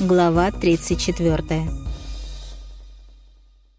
Глава 34.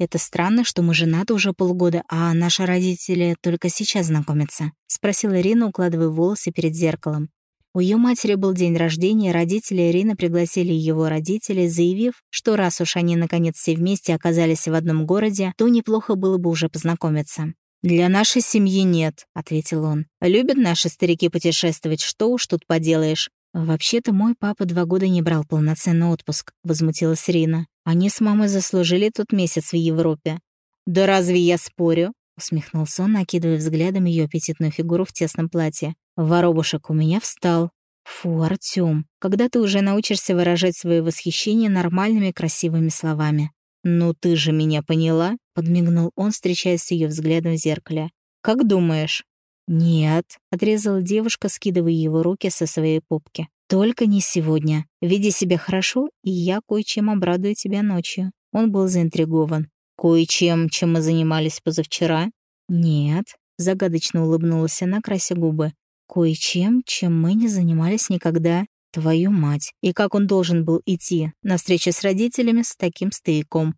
«Это странно, что мы женаты уже полгода, а наши родители только сейчас знакомятся», — спросила Ирина, укладывая волосы перед зеркалом. У ее матери был день рождения, родители Ирины пригласили его родителей, заявив, что раз уж они наконец все вместе оказались в одном городе, то неплохо было бы уже познакомиться. «Для нашей семьи нет», — ответил он. «Любят наши старики путешествовать, что уж тут поделаешь. «Вообще-то мой папа два года не брал полноценный отпуск», — возмутилась Рина. «Они с мамой заслужили тот месяц в Европе». «Да разве я спорю?» — усмехнулся он, накидывая взглядом ее аппетитную фигуру в тесном платье. «Воробушек у меня встал». «Фу, Артём, когда ты уже научишься выражать свое восхищение нормальными красивыми словами?» «Ну ты же меня поняла?» — подмигнул он, встречаясь с ее взглядом в зеркале. «Как думаешь, «Нет», — отрезала девушка, скидывая его руки со своей попки. «Только не сегодня. Веди себя хорошо, и я кое-чем обрадую тебя ночью». Он был заинтригован. «Кое-чем, чем мы занимались позавчера?» «Нет», — загадочно улыбнулась она, крася губы. «Кое-чем, чем мы не занимались никогда. Твою мать. И как он должен был идти на встречу с родителями с таким стояком?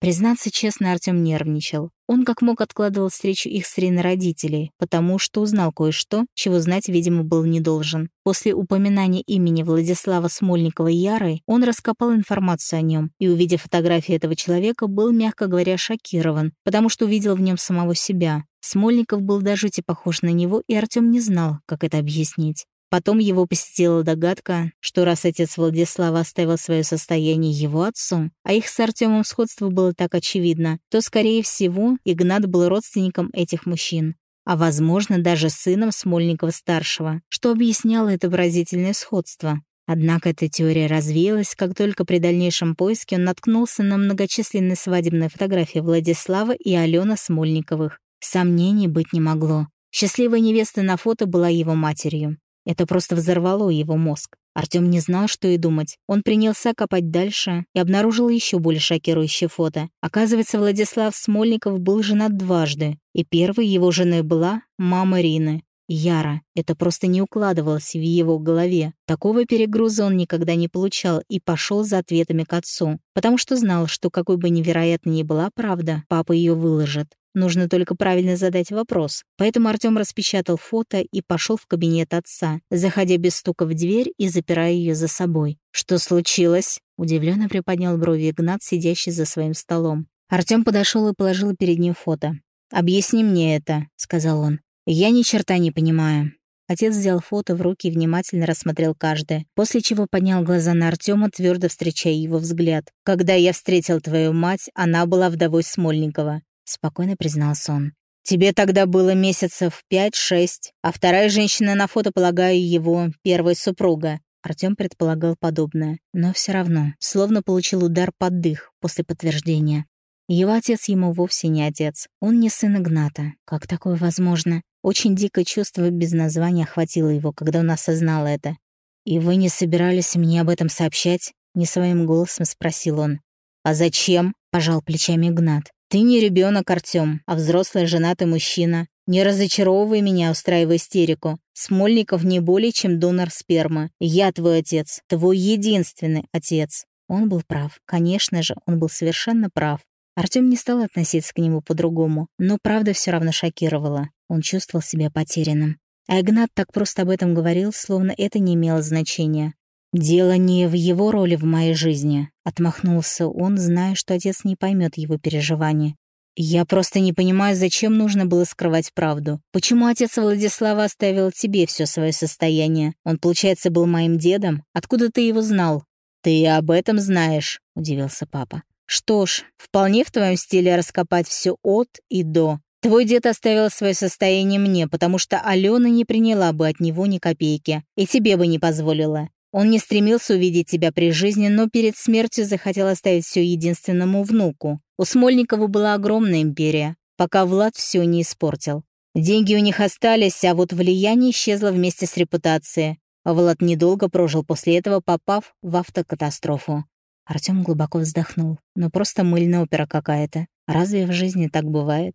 Признаться честно, Артём нервничал. Он как мог откладывал встречу их с Риной родителей, потому что узнал кое-что, чего знать, видимо, был не должен. После упоминания имени Владислава Смольникова Ярой он раскопал информацию о нем и, увидев фотографии этого человека, был, мягко говоря, шокирован, потому что увидел в нем самого себя. Смольников был до жути похож на него, и Артём не знал, как это объяснить. Потом его посетила догадка, что раз отец Владислава оставил свое состояние его отцу, а их с Артемом сходство было так очевидно, то, скорее всего, Игнат был родственником этих мужчин, а, возможно, даже сыном Смольникова-старшего, что объясняло это выразительное сходство. Однако эта теория развеялась, как только при дальнейшем поиске он наткнулся на многочисленные свадебные фотографии Владислава и Алены Смольниковых. Сомнений быть не могло. Счастливая невеста на фото была его матерью. Это просто взорвало его мозг. Артём не знал, что и думать. Он принялся копать дальше и обнаружил еще более шокирующее фото. Оказывается, Владислав Смольников был женат дважды, и первой его женой была мама Рины. Яра. Это просто не укладывалось в его голове. Такого перегруза он никогда не получал и пошел за ответами к отцу, потому что знал, что какой бы невероятной ни была правда, папа ее выложит. Нужно только правильно задать вопрос. Поэтому Артём распечатал фото и пошел в кабинет отца, заходя без стука в дверь и запирая ее за собой. «Что случилось?» — удивленно приподнял брови Игнат, сидящий за своим столом. Артём подошел и положил перед ним фото. «Объясни мне это», — сказал он. «Я ни черта не понимаю». Отец взял фото в руки и внимательно рассмотрел каждое, после чего поднял глаза на Артема, твердо встречая его взгляд. «Когда я встретил твою мать, она была вдовой Смольникова спокойно признался он. «Тебе тогда было месяцев пять-шесть, а вторая женщина на фото, полагаю, его первая супруга». Артём предполагал подобное, но все равно, словно получил удар под дых после подтверждения. Его отец ему вовсе не отец. Он не сын Игната. Как такое возможно? Очень дикое чувство без названия охватило его, когда он осознал это. «И вы не собирались мне об этом сообщать?» — не своим голосом спросил он. «А зачем?» — пожал плечами Игнат. «Ты не ребенок, Артём, а взрослый женатый мужчина. Не разочаровывай меня, устраивая истерику. Смольников не более, чем донор спермы. Я твой отец, твой единственный отец». Он был прав. Конечно же, он был совершенно прав. Артём не стал относиться к нему по-другому, но правда все равно шокировала. Он чувствовал себя потерянным. А Игнат так просто об этом говорил, словно это не имело значения. «Дело не в его роли в моей жизни», — отмахнулся он, зная, что отец не поймет его переживания. «Я просто не понимаю, зачем нужно было скрывать правду. Почему отец Владислава оставил тебе все свое состояние? Он, получается, был моим дедом? Откуда ты его знал?» «Ты об этом знаешь», — удивился папа. «Что ж, вполне в твоем стиле раскопать все от и до. Твой дед оставил свое состояние мне, потому что Алена не приняла бы от него ни копейки, и тебе бы не позволила. Он не стремился увидеть тебя при жизни, но перед смертью захотел оставить все единственному внуку. У Смольникова была огромная империя, пока Влад все не испортил. Деньги у них остались, а вот влияние исчезло вместе с репутацией. Влад недолго прожил после этого, попав в автокатастрофу. Артём глубоко вздохнул. Ну просто мыльная опера какая-то. Разве в жизни так бывает?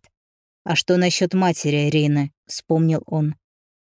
«А что насчет матери Ирины?» — вспомнил он.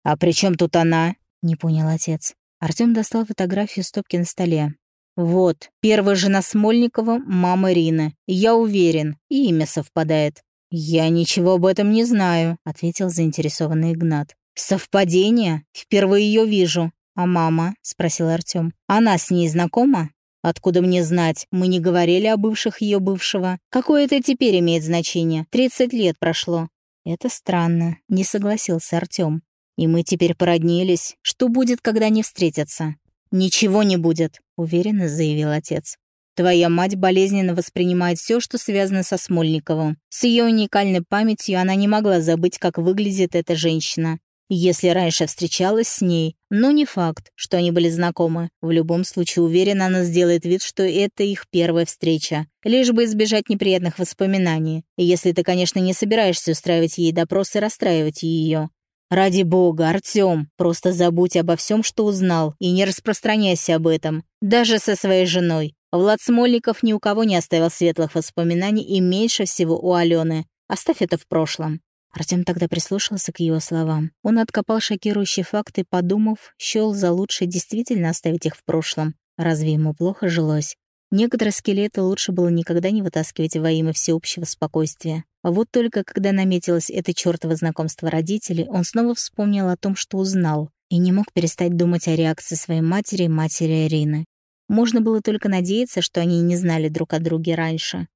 «А при чем тут она?» — не понял отец. Артём достал фотографию стопки на столе. «Вот, первая жена Смольникова — мама Рины. Я уверен, и имя совпадает». «Я ничего об этом не знаю», — ответил заинтересованный Игнат. «Совпадение? Впервые ее вижу. А мама?» — спросил Артём. «Она с ней знакома?» «Откуда мне знать? Мы не говорили о бывших ее бывшего. Какое это теперь имеет значение? Тридцать лет прошло». «Это странно», — не согласился Артём. «И мы теперь породнились. Что будет, когда они встретятся?» «Ничего не будет», — уверенно заявил отец. «Твоя мать болезненно воспринимает все, что связано со Смольниковым. С ее уникальной памятью она не могла забыть, как выглядит эта женщина. Если раньше встречалась с ней, но не факт, что они были знакомы. В любом случае, уверена, она сделает вид, что это их первая встреча. Лишь бы избежать неприятных воспоминаний. Если ты, конечно, не собираешься устраивать ей допрос и расстраивать ее. Ради бога, Артём, просто забудь обо всем, что узнал, и не распространяйся об этом. Даже со своей женой. Влад Смольников ни у кого не оставил светлых воспоминаний и меньше всего у Алены. Оставь это в прошлом. Артем тогда прислушался к его словам. Он откопал шокирующие факты, подумав, счёл за лучшее действительно оставить их в прошлом. Разве ему плохо жилось? Некоторые скелеты лучше было никогда не вытаскивать во имя всеобщего спокойствия. А вот только когда наметилось это чёртово знакомство родителей, он снова вспомнил о том, что узнал, и не мог перестать думать о реакции своей матери и матери Ирины. Можно было только надеяться, что они не знали друг о друге раньше.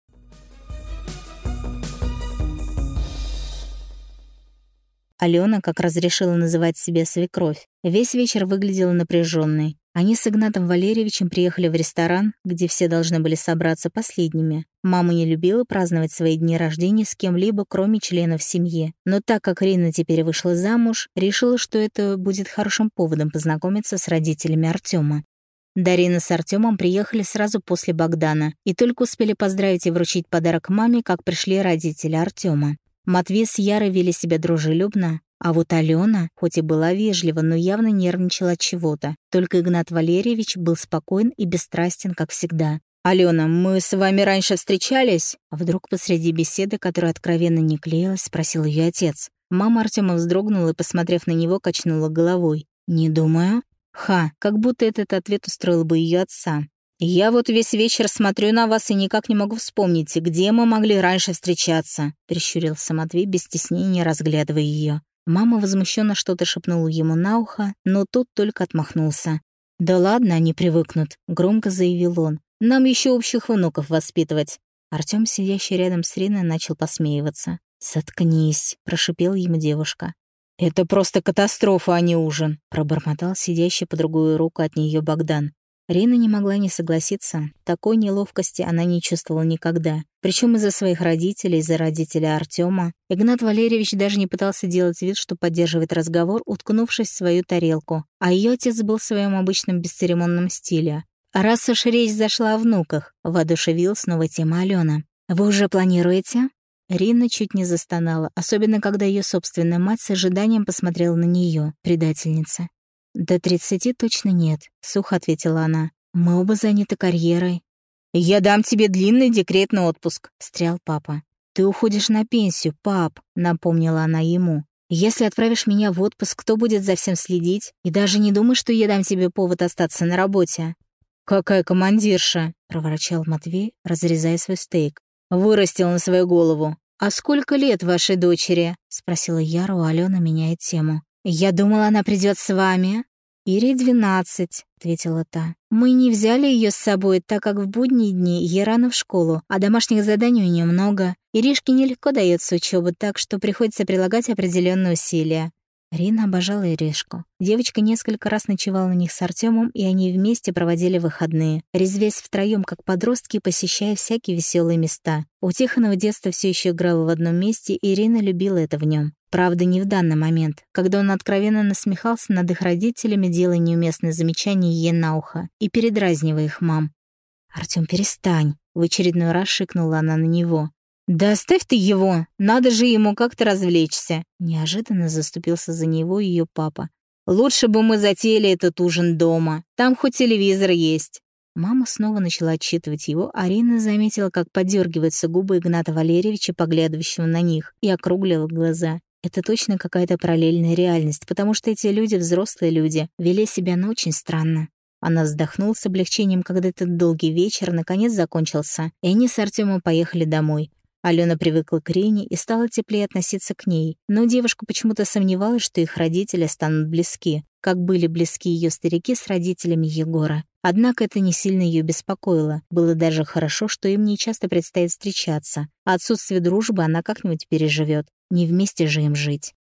Алена, как разрешила называть себе свекровь, весь вечер выглядела напряженной. Они с Игнатом Валерьевичем приехали в ресторан, где все должны были собраться последними. Мама не любила праздновать свои дни рождения с кем-либо, кроме членов семьи. Но так как Рина теперь вышла замуж, решила, что это будет хорошим поводом познакомиться с родителями Артема. Дарина с Артемом приехали сразу после Богдана и только успели поздравить и вручить подарок маме, как пришли родители Артема. Матвей с Ярой вели себя дружелюбно, а вот Алена, хоть и была вежлива, но явно нервничала от чего-то. Только Игнат Валерьевич был спокоен и бесстрастен, как всегда. «Алена, мы с вами раньше встречались?» Вдруг посреди беседы, которая откровенно не клеилась, спросил ее отец. Мама Артема вздрогнула и, посмотрев на него, качнула головой. «Не думаю». Ха, как будто этот ответ устроил бы ее отца. «Я вот весь вечер смотрю на вас и никак не могу вспомнить, где мы могли раньше встречаться», — прищурился Матвей, без стеснения разглядывая ее. Мама возмущенно что-то шепнула ему на ухо, но тот только отмахнулся. «Да ладно, они привыкнут», — громко заявил он. «Нам еще общих внуков воспитывать». Артём, сидящий рядом с Риной, начал посмеиваться. «Заткнись», — прошипела ему девушка. «Это просто катастрофа, а не ужин», — пробормотал сидящий по другую руку от нее Богдан. Рина не могла не согласиться. Такой неловкости она не чувствовала никогда. Причем из-за своих родителей, из-за родителя Артема. Игнат Валерьевич даже не пытался делать вид, что поддерживает разговор, уткнувшись в свою тарелку. А ее отец был в своем обычном бесцеремонном стиле. «Раз уж речь зашла о внуках», — воодушевил снова тема Алена. «Вы уже планируете?» Рина чуть не застонала, особенно когда ее собственная мать с ожиданием посмотрела на нее, предательница. «До тридцати точно нет», — сухо ответила она. «Мы оба заняты карьерой». «Я дам тебе длинный декретный отпуск», — встрял папа. «Ты уходишь на пенсию, пап», — напомнила она ему. «Если отправишь меня в отпуск, кто будет за всем следить? И даже не думай, что я дам тебе повод остаться на работе». «Какая командирша!» — проворчал Матвей, разрезая свой стейк. «Вырастил на свою голову. А сколько лет вашей дочери?» — спросила Яра, у Алена меняет тему. «Я думала, она придет с вами». «Ире двенадцать», — ответила та. «Мы не взяли ее с собой, так как в будние дни ей рано в школу, а домашних заданий у нее много. Иришке нелегко дается учеба, так что приходится прилагать определенные усилия». Рина обожала Иришку. Девочка несколько раз ночевала на них с Артемом, и они вместе проводили выходные, резвясь втроем как подростки, посещая всякие веселые места. У Тихонова детство все еще играло в одном месте, и Ирина любила это в нем. Правда, не в данный момент, когда он откровенно насмехался над их родителями, делая неуместные замечания ей на ухо и передразнивая их мам. «Артём, перестань!» — в очередной раз шикнула она на него. «Да оставь ты его! Надо же ему как-то развлечься!» Неожиданно заступился за него ее папа. «Лучше бы мы затеяли этот ужин дома. Там хоть телевизор есть». Мама снова начала отчитывать его, а Арина заметила, как подергиваются губы Игната Валерьевича, поглядывающего на них, и округлила глаза. Это точно какая-то параллельная реальность, потому что эти люди, взрослые люди, вели себя ну очень странно. Она вздохнула с облегчением, когда этот долгий вечер наконец закончился, и они с Артемом поехали домой. Алена привыкла к Рене и стала теплее относиться к ней, но девушка почему-то сомневалась, что их родители станут близки, как были близки ее старики с родителями Егора. Однако это не сильно ее беспокоило. Было даже хорошо, что им не часто предстоит встречаться. Отсутствие дружбы она как-нибудь переживет. Не вместе же им жить.